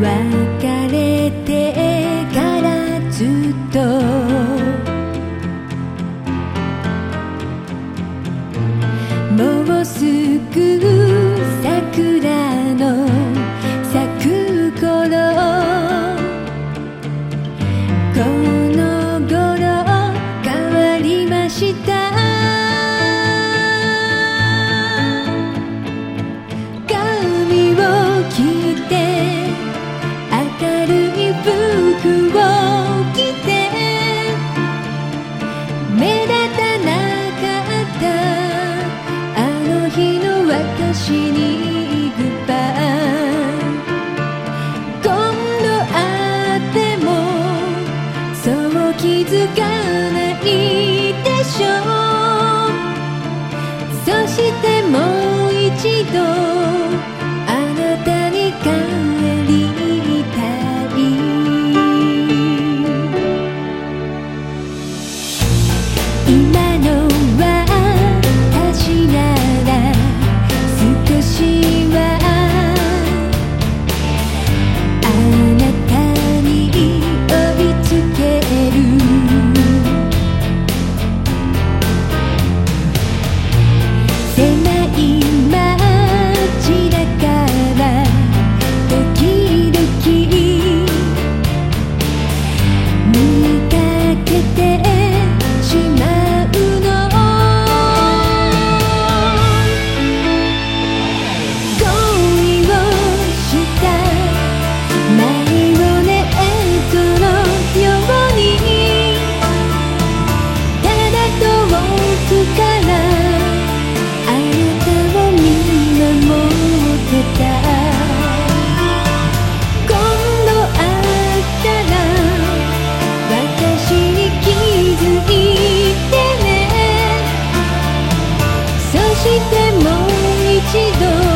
別れてからずっと。もうすぐ桜そう気づかないでしょう。そしてもう一度。してもう一度